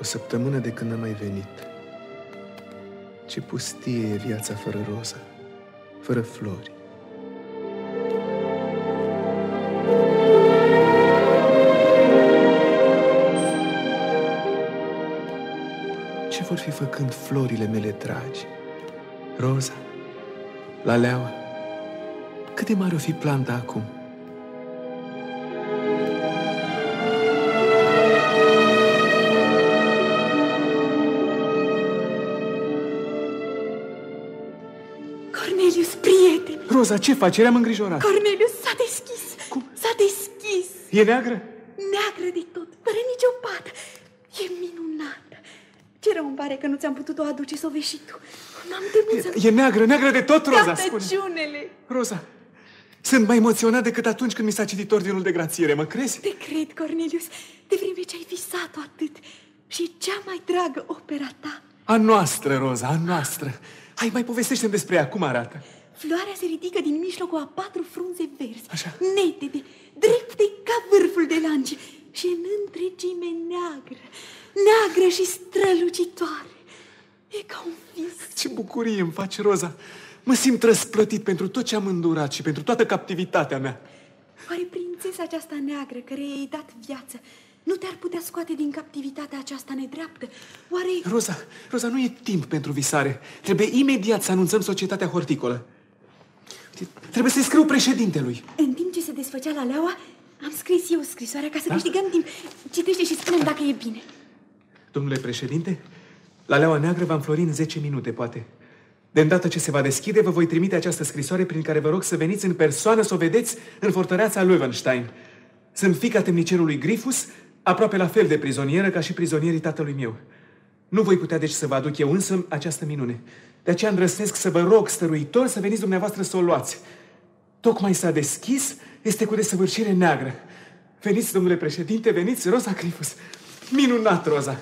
O săptămână de când am mai venit. Ce pustie e viața fără roză, fără flori. Ce vor fi făcând florile mele dragi? Roza, la leaua. Cât de mare o fi planta acum? Roza, ce faci? Eram îngrijorat. Cornelius, s-a deschis! Cum? S-a deschis! E neagră? Neagră de tot, fără nicio pată. E minunată. Ce rău îmi pare că nu ți-am putut o aduce să o vezi și tu. M-am temut să... E, e neagră, neagră de tot, Roza, Iată spune. ciunele. Roza, sunt mai emoționat decât atunci când mi s-a citit ordinul de grațiere, mă crezi? Te cred, Cornelius, de vreme ce ai visat-o atât. Și e cea mai dragă opera ta. A noastră, Roza, a noastră. Hai, mai povestește despre ea, cum arată? Floarea se ridică din mijlocul a patru frunze verzi, Așa. netede, drepte ca vârful de lanci și în întregime neagră, neagră și strălucitoare. E ca un vis. Ce bucurie îmi face, Roza. Mă simt răsplătit pentru tot ce am îndurat și pentru toată captivitatea mea. Oare prințesa aceasta neagră, care i-ai dat viață, nu te-ar putea scoate din captivitatea aceasta nedreaptă? Oare... Roza, Roza, nu e timp pentru visare. Trebuie imediat să anunțăm societatea horticolă. Trebuie să-i scriu președintelui. În timp ce se desfăcea la leaua, am scris eu scrisoarea ca să câștigăm timp. Citește și spune dacă e bine. Domnule președinte, la Leaua Neagră va înflori în 10 minute, poate. De îndată ce se va deschide, vă voi trimite această scrisoare prin care vă rog să veniți în persoană să o vedeți în fortăreața Löwenstein. Sunt fica temnicerului Grifus, aproape la fel de prizonieră ca și prizonierii tatălui meu. Nu voi putea deci să vă aduc eu însă această minune. De aceea îndrăsnesc să vă rog, stăruitor, să veniți dumneavoastră să o luați. Tocmai s-a deschis, este cu desăvârșire neagră. Veniți, domnule președinte, veniți, Rosa Grifus. Minunat, Roza.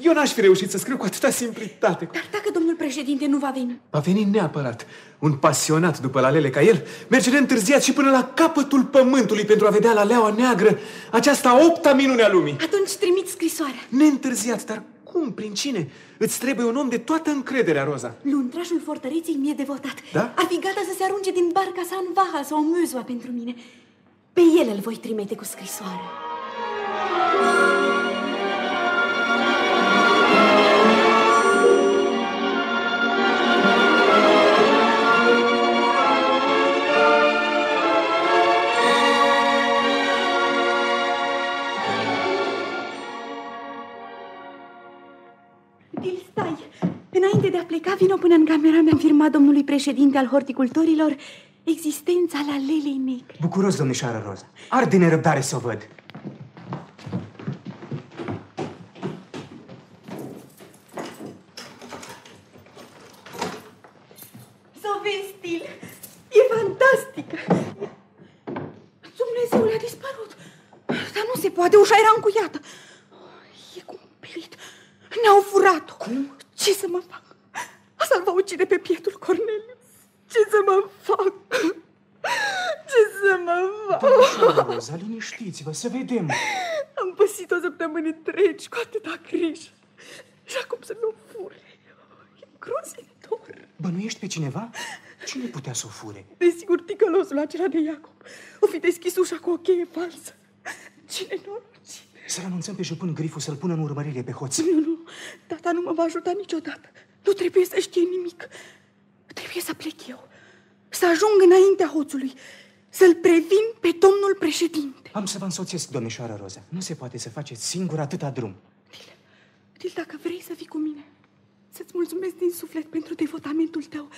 Eu n-aș fi reușit să scriu cu atâta simplitate. Dar dacă domnul președinte nu va veni, Va veni neapărat. Un pasionat după lalele ca el merge neîntârziat și până la capătul pământului pentru a vedea la leaua neagră aceasta opta minune a lumii. atunci trimit scrisoarea. Neîntârziat, dar cum, prin cine? Îți trebuie un om de toată încrederea, Roza. Luntrașul fortăreței mi-e devotat. Da? Ar fi gata să se arunce din barca sa în Vaha sau în Mâzua pentru mine. Pe el îl voi trimite cu scrisoarea. Pleca, vino până în camera mea. Am firmat domnului președinte al horticultorilor existența la lelei negre. Bucuros, domnișoară Roza. Ar de nerăbdare să o văd. Să o vezi, Dil! E fantastică! Dumnezeul a dispărut! Dar nu se poate, ușa era încuiată. E cumplit. Ne-au furat-o. Cum? Ce să mă fac? Asta îl va ucide pe pietul Cornelius. Ce să mă fac? Ce să mă fac? Domnișoară Roza, liniștiți-vă, să vedem. Am păsit o săptămână întregi cu atâta grijă. Și acum să nu fure. E grozitor. Bănuiești pe cineva? Cine putea să o fure? Desigur, ticălosul acela de Iacob. O fi deschis ușa cu o cheie falsă. Cine norocine? Să-l anunțăm pe jupân Grifu să-l pună în urmărire pe hoț. Nu, nu, tata nu mă va ajuta niciodată. Nu trebuie să știe nimic. Trebuie să plec eu. Să ajung înaintea hoțului. Să-l previn pe domnul președinte. Am să vă însoțesc, domnișoară Roza. Nu se poate să faceți singur atâta drum. Dil, Dil, dacă vrei să fii cu mine, să-ți mulțumesc din suflet pentru devotamentul tău,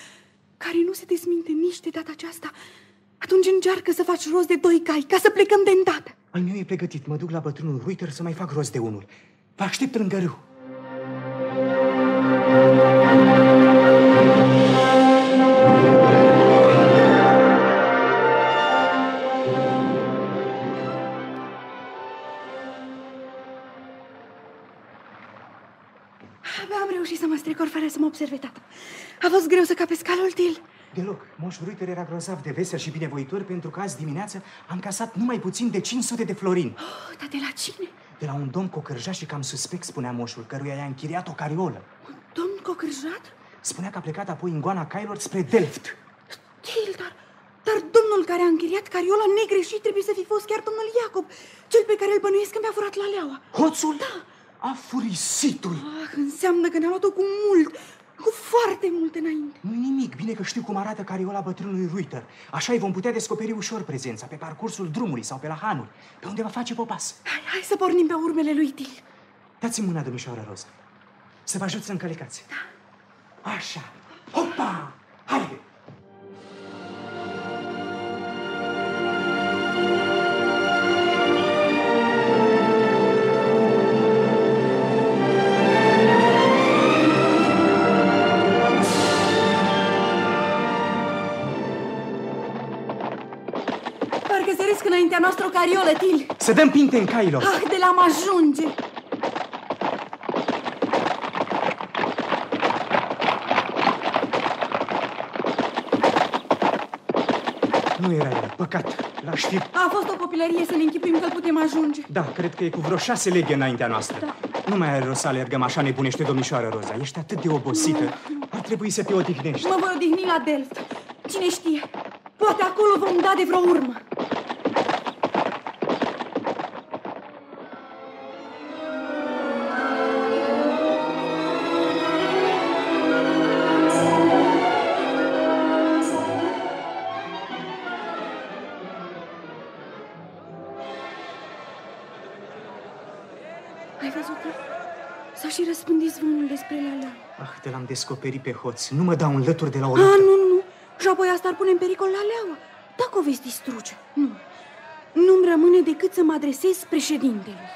care nu se desminte nici de data aceasta, atunci încearcă să faci rost de doi cai, ca să plecăm de îndată. Al meu e pregătit. Mă duc la bătrânul Ruiter să mai fac rost de unul. Vă aștept lângă râu. Abia am reușit să mă strecor fără să mă observe tata. A fost greu să capesc calul, Til. Deloc. Moș Ruiter era grozav de vesel și binevoitor pentru că azi dimineață am casat numai puțin de 500 de florini. Oh, dar de la cine? De la un domn cocârjaș și cam suspect, spunea moșul, căruia i-a închiriat o cariolă. Un domn cocârjat? Spunea că a plecat apoi în goana cailor spre Delft. Til, dar, dar domnul care a închiriat cariola negreșit trebuie să fi fost chiar domnul Iacob, cel pe care îl bănuiesc că mi-a furat la leaua. Hoțul? Da. Afurisitul! Ah, înseamnă că ne-a luat-o cu mult, cu foarte mult înainte. nu nimic, bine că știu cum arată cariola bătrânului Ruiter. Așa îi vom putea descoperi ușor prezența, pe parcursul drumului sau pe la hanuri, pe unde va face popas. Hai, hai să pornim pe urmele lui Til. Dați-mi mâna, domnișoară Roza. Să vă ajut să încălecați. Da. Așa. Hopa! Haide! Cariolă, Til. Să dăm pinte în cailor. Ah, de la am ajunge. Nu era el, păcat. L-aș fi... A fost o copilărie să ne închipuim că putem ajunge. Da, cred că e cu vreo șase leghe înaintea noastră. Da. Nu mai are rost să alergăm așa nebunește, domnișoară Roza. Ești atât de obosită. Ar trebui să te odihnești. Mă voi odihni la Delft. Cine știe, poate acolo vom da de vreo urmă. Ah, te l-am descoperit pe hoț. Nu mă dau în lături de la o Ah, luptă. nu, nu. Și apoi asta ar pune în pericol Laleaua. Dacă o veți distruge. Nu. Nu-mi rămâne decât să mă adresez președintelui.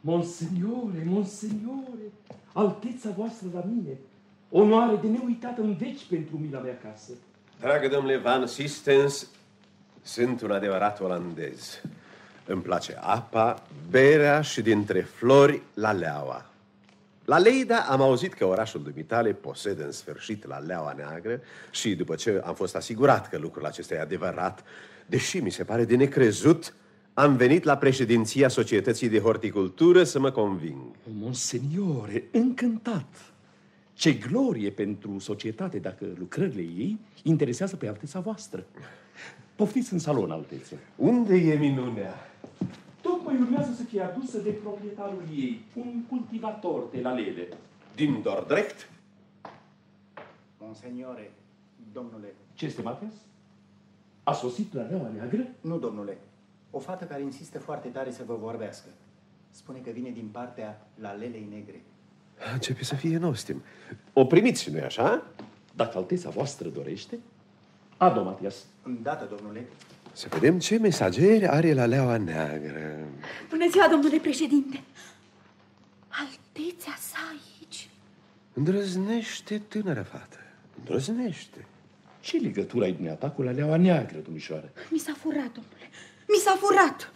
Monseniore, monseniore, alteța voastră la mine, onoare de neuitat în veci pentru mila mea casă. Dragă domnule Van Sistens, sunt un adevărat olandez. Îmi place apa, berea și dintre flori la leaua. La Leida am auzit că orașul dumitale posedă în sfârșit la leaua neagră și după ce am fost asigurat că lucrul acesta e adevărat, deși mi se pare de necrezut, am venit la președinția Societății de Horticultură să mă conving. Monseniore, încântat. Ce glorie pentru societate dacă lucrările ei interesează pe alteța voastră. Poftiți în salon, altețe. Unde e minunea? Tocmai urmează să fie adusă de proprietarul ei, un cultivator de la lele. Din Dordrecht? Monseniore, domnule, Ce este, Matias? A sosit la leaua neagră? nu domnule, o fată care insistă foarte tare să vă vorbească. Spune că vine din partea la lelei negre. Începe să fie nostim. O primiți, nu-i așa? Dacă alteța voastră dorește, ado, Matias. Îndată, domnule, Să vedem ce mesageri are la leaua neagră. Bună ziua, domnule președinte. Altețea sa aici. Îndrăznește, tânără fată. Îndrăznește. Ce legătură ai dumneata cu la leaua neagră, domnișoară? Mi s-a furat, domnule. Mi s-a furat.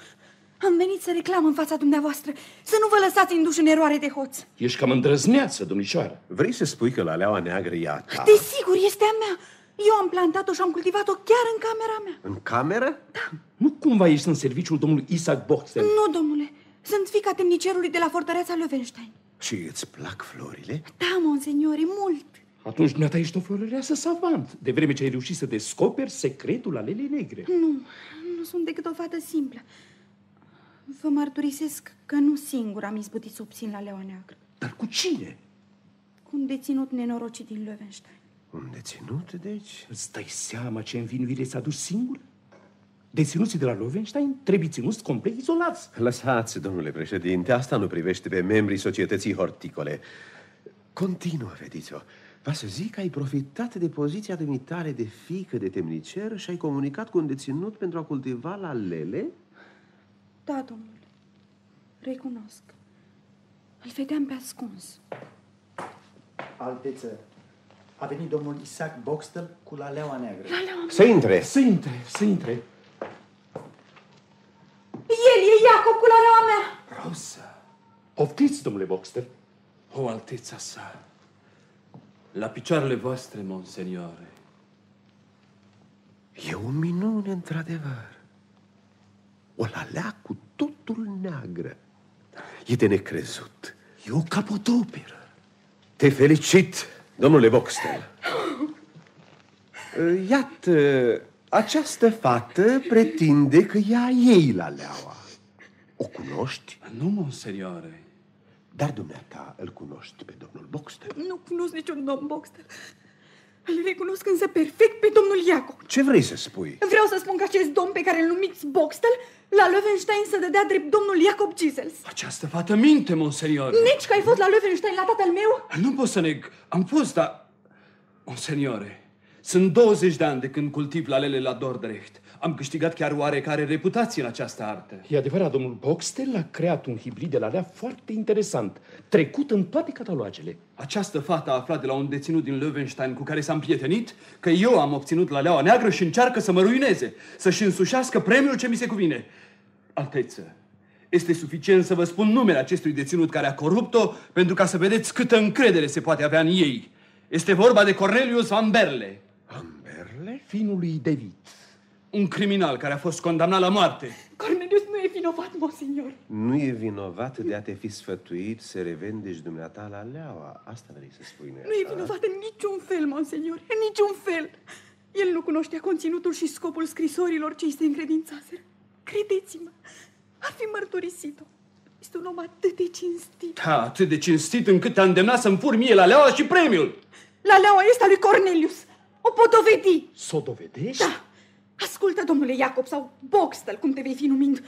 Am venit să reclam în fața dumneavoastră. Să nu vă lăsați induși în eroare de hoț. Ești cam îndrăzneață, domnișoară. Vrei să spui că la leaua neagră e a ta? Desigur, este a mea. Eu am plantat-o și am cultivat-o chiar în camera mea. În cameră? Nu cumva ești în serviciul domnului Isaac Boxtel? Nu, domnule. Sunt fica temnicerului de la fortăreața Löwenstein. Și îți plac florile? Da, monseniore, mult. Atunci dumneata ești o florăreasă savant, de vreme ce ai reușit să descoperi secretul alelei negre. Nu, nu sunt decât o fată simplă. Vă mărturisesc că nu singur am izbutit să obțin la Leoa Neagră. Dar cu cine? Cu un deținut nenorocit din Löwenstein. Un deținut, deci? Îți dai seama ce învinuire ți-a dus singur? Deținuții de la Lovenstein trebuie ținuți complet izolați. Lăsați, domnule președinte, asta nu privește pe membrii societății horticole. Continuă, vediți-o. Va să zic că ai profitat de poziția dumitare de fică de temnicer și ai comunicat cu un deținut pentru a cultiva la lele? Da, domnule. Recunosc. Îl vedeam pe ascuns. alteță, A venit domnul Isaac Boxtel cu la leaua neagră. Să intre. Să intre, să intre. El e Iacob cu laleaua mea. Rosa, Poftiți, domnule Boxter. o alteța sa, la picioarele voastre, monseniore. E o minune, într-adevăr. O lalea cu totul neagră. E de necrezut. E o capodoperă. Te felicit, domnule Boxtel. Iată, această fată pretinde că ea ei la leaua. O cunoști? Nu, monseniore. Dar dumneata îl cunoști pe domnul Boxtel. Nu cunosc niciun domn Boxtel. Îl recunosc însă perfect pe domnul Iacob. Ce vrei să spui? Vreau să spun că acest domn pe care îl numiți Boxtel, la Löwenstein să dădea drept domnul Iacob Gisels. Această fată minte, monseniore. Nici că ai fost la Löwenstein la tatăl meu? Nu pot să neg. Am fost, dar... Monseniore, sunt 20 de ani de când cultiv lalele la Dordrecht. Am câștigat chiar oarecare reputație în această artă. E adevărat, domnul Boxtel a creat un hibrid de lalea foarte interesant, trecut în toate catalogele. Această fată a aflat de la un deținut din Löwenstein cu care s-a împrietenit că eu am obținut la leaua neagră și încearcă să mă ruineze, să-și însușească premiul ce mi se cuvine. Alteță, este suficient să vă spun numele acestui deținut care a corupt-o pentru ca să vedeți câtă încredere se poate avea în ei. Este vorba de Cornelius Van Berle, Amberle? Finul lui David. Un criminal care a fost condamnat la moarte. Cornelius nu e vinovat, monsignor. Nu e vinovat de a te fi sfătuit să revendești dumneata la leaua. Asta vrei să spui, nu Nu e vinovat în niciun fel, monsignor, în niciun fel. El nu cunoștea conținutul și scopul scrisorilor ce îi se încredințaseră. Credeți-mă, ar fi mărturisit-o. Este un om atât de cinstit. Da, atât de cinstit încât te-a îndemnat să-mi fur mie la leaua și premiul. La leaua este a lui Cornelius. O pot dovedi. Să o dovedești? Da. Ascultă, domnule Iacob, sau Boxtel, cum te vei fi numind.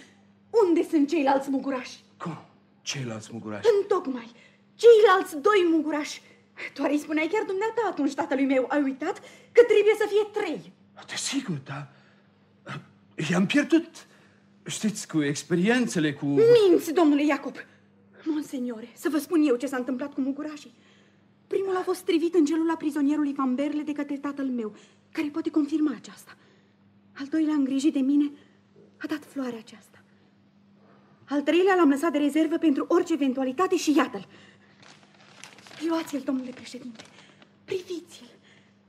Unde sunt ceilalți mugurași? Cum? Ceilalți mugurași. Întocmai. Ceilalți doi mugurași. Doar îi spuneai chiar dumneata atunci, tatălui meu. Ai uitat că trebuie să fie trei. Desigur, da. I-am pierdut. Știți, cu experiențele, cu... Minți, domnule Iacob! Monseniore, să vă spun eu ce s-a întâmplat cu mugurașii. Primul a fost strivit în celula prizonierului Van Berle de către tatăl meu, care poate confirma aceasta. Al doilea, îngrijit de mine, a dat floarea aceasta. Al treilea l-am lăsat de rezervă pentru orice eventualitate și iată-l. Luați-l, domnule președinte. Priviți-l.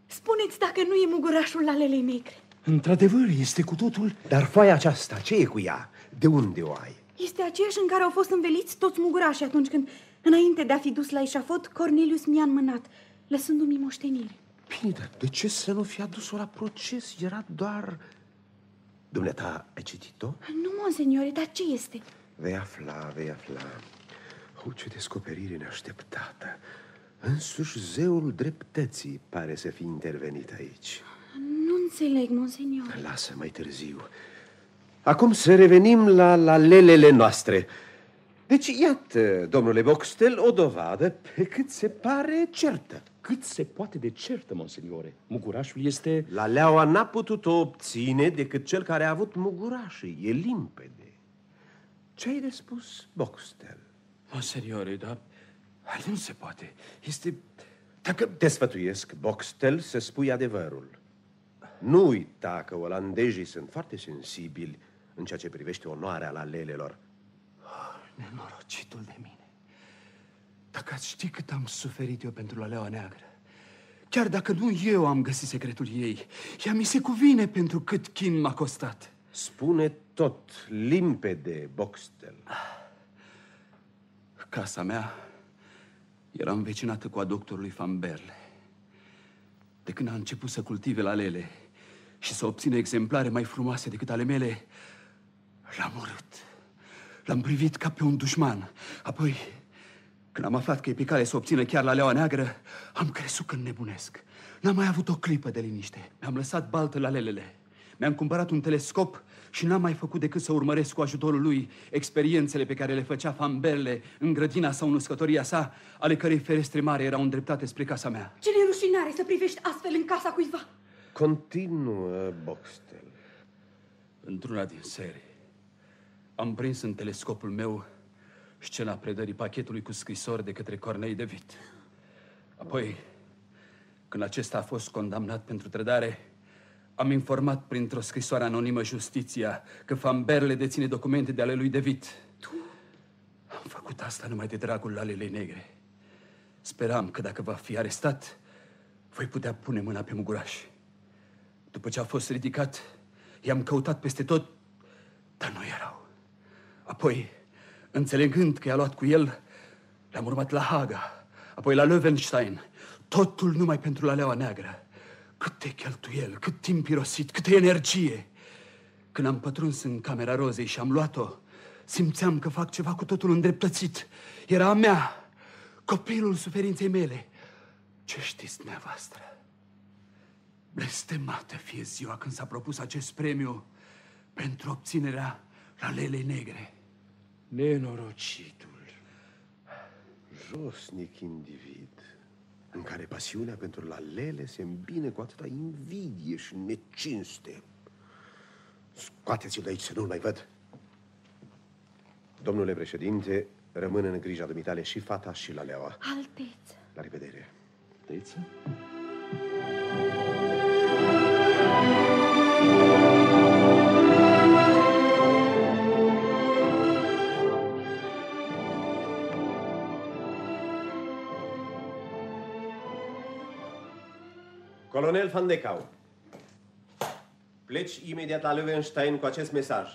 Spuneți dacă nu e mugurașul la lele negre. Într-adevăr, este cu totul... Dar foaia aceasta, ce e cu ea? De unde o ai? Este aceeași în care au fost înveliți toți mugurașii atunci când, înainte de a fi dus la eșafot, Cornelius mi-a înmânat, lăsându-mi moștenire. Bine, dar de ce să nu fi adus-o la proces? Era doar... Dumneata, ai citit-o? Nu, monseniore, dar ce este? Vei afla, vei afla. O, ce descoperire neașteptată. Însuși zeul dreptății pare să fi intervenit aici. Nu înțeleg, monseniore. Lasă mai târziu. Acum să revenim la, la lelele noastre. Deci, iată, domnule Boxtel, o dovadă pe cât se pare certă. Cât se poate de certă, monseniore. Mugurașul este... La leaua n-a putut-o obține decât cel care a avut mugurașii. E limpede. Ce ai de spus, Boxtel? Monseniore, dar nu se poate. Este... Dacă... Te sfătuiesc, Boxtel, să spui adevărul. Nu uita că olandezii sunt foarte sensibili în ceea ce privește onoarea la lelelor. Nenorocitul de mine. Dacă ați ști cât am suferit eu pentru la leaua neagră. Chiar dacă nu eu am găsit secretul ei, ea mi se cuvine pentru cât chin m-a costat. Spune tot limpede, Boxtel. Casa mea era învecinată cu a doctorului Van Berle. De când a început să cultive lalele și să obțină exemplare mai frumoase decât ale mele, l-am urât. L-am privit ca pe un dușman. Apoi, când am aflat că e pe cale să obțină chiar la leaua neagră, am crezut că nebunesc. N-am mai avut o clipă de liniște. Mi-am lăsat baltă la lelele. Mi-am cumpărat un telescop și n-am mai făcut decât să urmăresc cu ajutorul lui experiențele pe care le făcea Van Berle în grădina sau în uscătoria sa, ale cărei ferestre mari erau îndreptate spre casa mea. Ce nerușinare să privești astfel în casa cuiva. Continuă, Boxtel. Într-una din serii, am prins în telescopul meu scena predării pachetului cu scrisori de către Cornei de Vit. Apoi Când acesta a fost condamnat pentru trădare, am informat printr-o scrisoare anonimă justiția că Famberle deține documente de ale lui David. Tu? Am făcut asta numai de dragul lalelei negre. Speram că dacă va fi arestat, voi putea pune mâna pe muguraș. După ce a fost ridicat, i-am căutat peste tot, dar nu erau. Apoi, înțelegând că i-a luat cu el, le-am urmat la Haga, apoi la Löwenstein, totul numai pentru la leaua neagră. Câte cheltuiel, cât timp irosit, câtă energie! Când am pătruns în camera rozei și am luat-o, simțeam că fac ceva cu totul îndreptățit. Era a mea, copilul suferinței mele. Ce știți dumneavoastră? Blestemată fie ziua când s-a propus acest premiu pentru obținerea lalelei negre. Nenorocitul, josnic individ, în care pasiunea pentru lalele se îmbine cu atâta invidie și necinste. Scoateți-l de aici să nu-l mai văd. Domnule președinte, rămân în grija dumitale și fata și laleaua. Alteță. La revedere. Alteță? Colonel Van de Cau, pleci imediat la Löwenstein cu acest mesaj.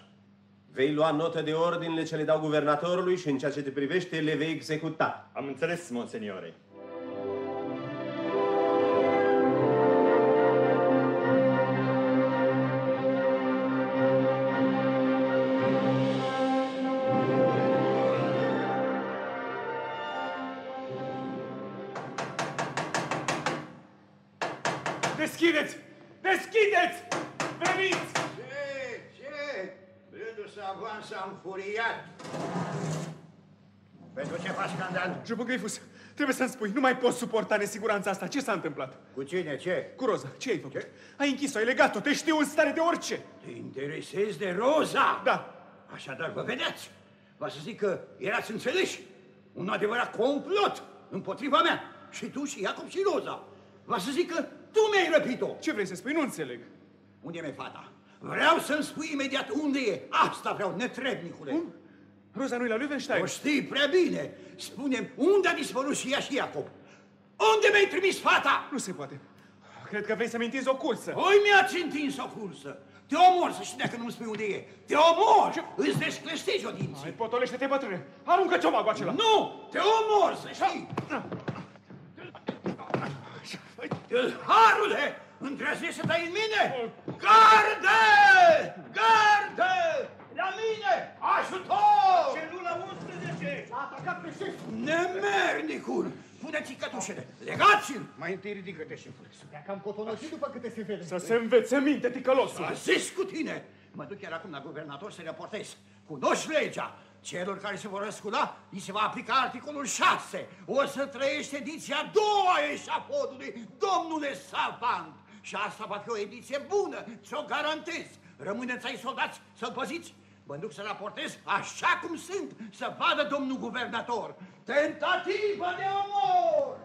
Vei lua notă de ordinele ce le dau guvernatorului și în ceea ce te privește le vei executa. Am înțeles, monseniore. Faci scandal? Jupogrifus, trebuie să-mi spui, nu mai pot suporta nesiguranța asta. Ce s-a întâmplat? Cu cine? Ce? Cu Roza, ce ai făcut? Ce? Ai închis-o, ai legat-o, te știu în stare de orice. Te interesezi de Roza? Da. Așadar, vă vedeți? Va să zic că erați înțeleși. Un adevărat complot împotriva mea. Și tu și Iacob și Roza. Va să zic că tu mi-ai răpit-o. Ce vrei să spui? Nu înțeleg. Unde e fata? Vreau să-mi spui imediat unde e. Asta vreau, netrebnicule. Cum? Roza nu-i la Löwenstein? O știi prea bine. Spune unde a dispărut și ea și Iacob. Unde mi-ai trimis fata? Nu se poate. Cred că vrei să-mi întinzi o cursă. Oi mi-ați întins o cursă. Te omor să știi dacă nu-mi spui unde e. Te omor! Ce? Îți descleștegi o dinții. Hai, potolește-te, bătrâne. Aruncă ciomagul acela. Nu! Te omor, să știi! Harule! Îndrăznești să dai în mine? Garde! Garde! La mine! Ajutor! Celula 11! A atacat pe șef! Nemernicul! Puneți-i cătușele! Legați-l! Mai întâi ridică-te, șefule. Să dea cam cotonosit după câte se vede. Să se învețe minte, ticălosul. A zis cu tine! Mă duc chiar acum la guvernator să raportez. Cunoști legea. Celor care se vor răscula, îi se va aplica articolul 6. O să trăiește ediția a doua a eșafodului, domnule Savant. Și asta va fi o ediție bună, ți-o garantez. Rămâneți ai soldați să-l păziți. Mă duc să raportez așa cum sunt, să vadă domnul guvernator. Tentativă de omor!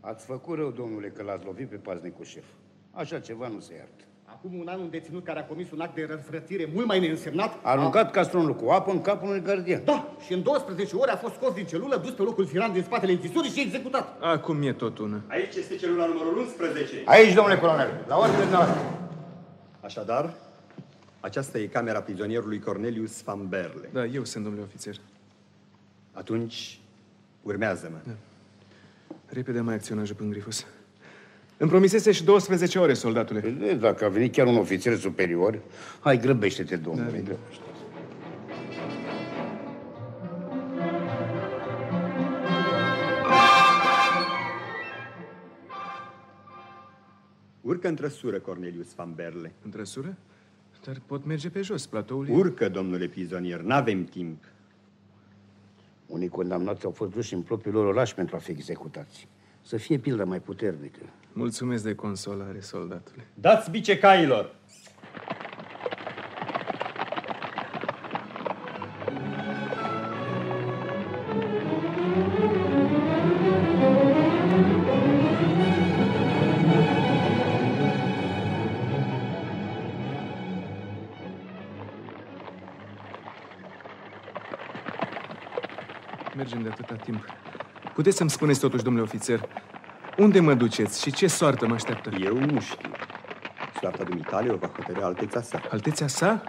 Ați făcut rău, domnule, că l-ați lovit pe paznicul șef. Așa ceva nu se iartă. Acum un an un deținut care a comis un act de răzvrătire mult mai neînsemnat... A aruncat castronul cu apă în capul unui gardian. Da, și în 12 ore a fost scos din celulă, dus pe locul firan din spatele închisorii și executat. Acum e tot una. Aici este celula numărul 11. Aici, domnule colonel, la ordine noastră. Așadar, aceasta e camera prizonierului Cornelius van Berle. Da, eu sunt, domnule ofițer. Atunci, urmează-mă. Da. Repede mai acționat, Jupân Grifus. Îmi promisese și 12 ore, soldatule. De, dacă a venit chiar un ofițer superior, hai, grăbește-te, domnule, da, grăbește Urcă în trăsură, Cornelius van Berle. În trăsură? Dar pot merge pe jos, platoul Urcă, domnule prizonier, n-avem timp. Unii condamnați au fost duși în propriul lor oraș pentru a fi executați. Să fie pildă mai puternică. Mulțumesc de consolare, soldatule. Dați bice cailor! Mergem de atâta timp. Puteți să-mi spuneți totuși, domnule ofițer, unde mă duceți și ce soartă mă așteaptă? Eu nu știu. Soarta dumitale o va hotărâ alteța sa. Altețea sa?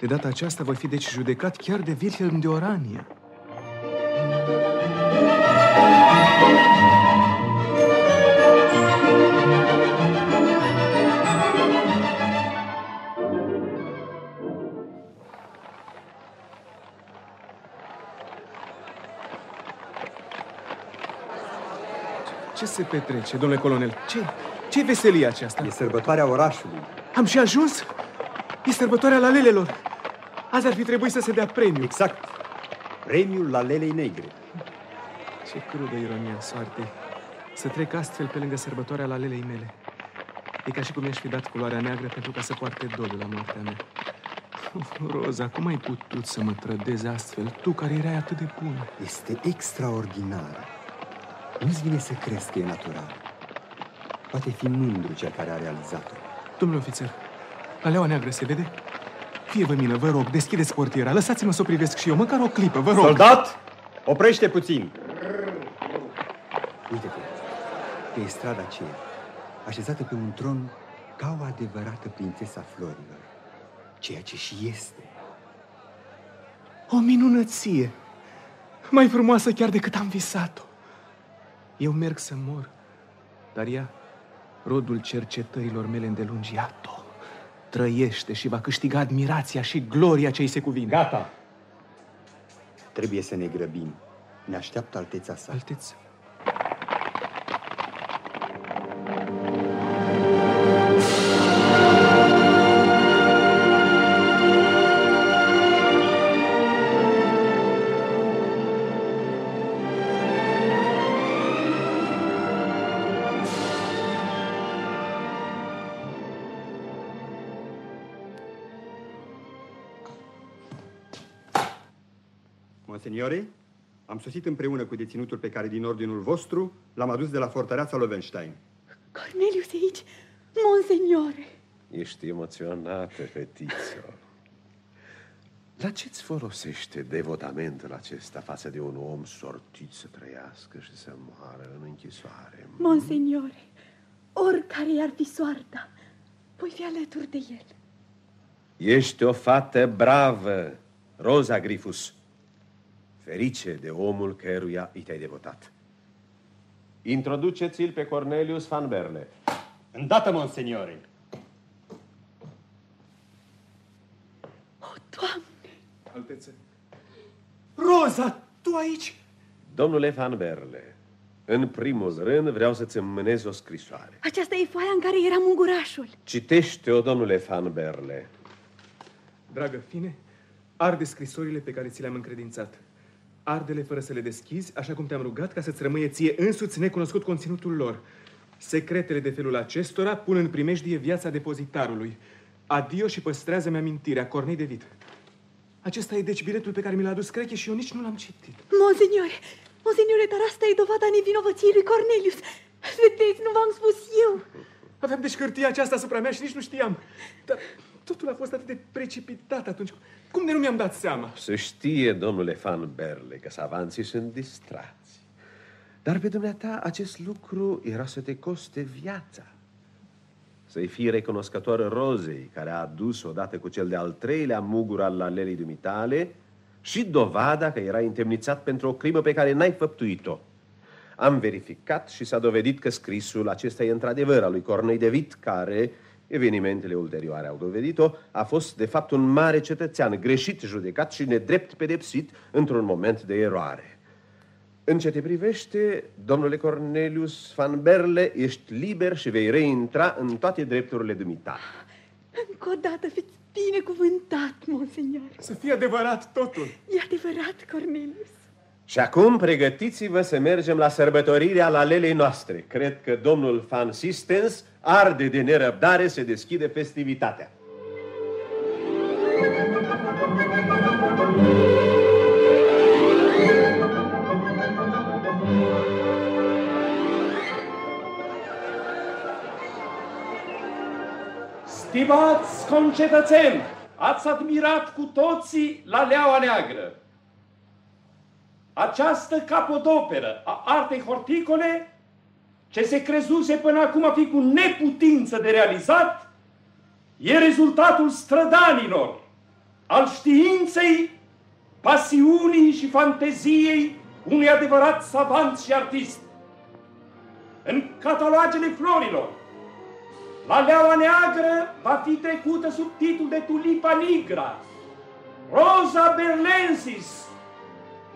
De data aceasta voi fi deci judecat chiar de Wilhelm de Orania. Ce se petrece, domnule colonel? Ce, ce veselie aceasta? E sărbătoarea orașului. Am și ajuns? E sărbătoarea la lelelor. Azi ar fi trebuit să se dea premiu. Exact. Premiul la lelei negre. Ce crudă ironia soartei. Să trec astfel pe lângă sărbătoarea la lelei mele. E ca și cum mi-aș fi dat culoarea neagră pentru ca să poarte doliu la moartea mea. Uf, Roza, cum ai putut să mă trădezi astfel? Tu care erai atât de bună. Este extraordinar. Nu-ți vine să crezi că e natural. Poate fi mândru cel care a realizat-o. Domnule ofițer, aleaua neagră se vede? Fie vă mină, vă rog, deschideți portiera, lăsați-mă să o privesc și eu, măcar o clipă, vă rog. Soldat! Oprește puțin! Uite-te, pe strada aceea, așezată pe un tron ca o adevărată prințesa florilor, ceea ce și este. O minunăție! Mai frumoasă chiar decât am visat-o. Eu merg să mor, dar ea, rodul cercetărilor mele îndelungi, iată trăiește și va câștiga admirația și gloria ce îi se cuvine. Gata! Trebuie să ne grăbim. Ne așteaptă alteța sa. Alteță? Monseniore, am sosit împreună cu deținutul pe care din ordinul vostru l-am adus de la fortăreața Lovenstein. Cornelius aici, monseniore. Ești emoționată, fetiță. La ce-ți folosește devotamentul acesta față de un om sortit să trăiască și să moară în închisoare? Monseniore, oricare ar fi soarta, voi fi alături de el. Ești o fată bravă, Rosa Grifus. Ferice de omul căruia i te-ai devotat. Introduceți-l pe Cornelius van Berle. Îndată, monseniore. O, Doamne! Altețe. Roza, tu aici? Domnule van Berle, în primul rând vreau să-ți înmânez o scrisoare. Aceasta e foaia în care era mungurașul. Citește-o, domnule van Berle. Dragă fine, arde scrisorile pe care ți le-am încredințat. Ardele fără să le deschizi, așa cum te-am rugat, ca să-ți rămâie ție însuți necunoscut conținutul lor. Secretele de felul acestora pun în primejdie viața depozitarului. Adio și păstrează-mi amintirea, Cornei de Vit. Acesta e deci biletul pe care mi l-a adus Creche și eu nici nu l-am citit. Monseniore, monseniore, dar asta e dovada nevinovăției lui Cornelius. Vedeți, nu v-am spus eu. Aveam deci hârtia aceasta asupra mea și nici nu știam. Dar totul a fost atât de precipitat atunci. Cum de nu mi-am dat seama? Să știe, domnule Van Berle, că savanții sunt distrați. Dar pe dumneata acest lucru era să te coste viața. Să-i fii recunoscător rozei, care a adus odată cu cel de-al treilea mugur al lalelii dumitale și dovada că era indemnițat pentru o crimă pe care n-ai făptuit-o. Am verificat și s-a dovedit că scrisul acesta e într-adevăr al lui Cornei de Vit, care, evenimentele ulterioare au dovedit-o, a fost de fapt un mare cetățean, greșit judecat și nedrept pedepsit într-un moment de eroare. În ce te privește, domnule Cornelius van Berle, ești liber și vei reintra în toate drepturile dumitale. Încă o dată fiți binecuvântat, monsenior. Să fie adevărat totul. E adevărat, Cornelius. Și acum pregătiți-vă să mergem la sărbătorirea la lelei noastre. Cred că domnul Van Sistens arde de nerăbdare să deschide festivitatea. Stimați concetățeni, ați admirat cu toții la leaua neagră. Această capodoperă a artei horticole, ce se crezuse până acum a fi cu neputință de realizat, e rezultatul strădanilor, al științei, pasiunii și fanteziei unui adevărat savant și artist. În catalogele florilor, la leaua neagră va fi trecută sub titlul de tulipa nigra, Rosa berlensis,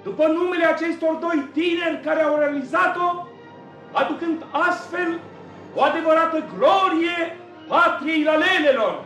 după numele acestor doi tineri care au realizat-o, aducând astfel o adevărată glorie patriei lalelelor.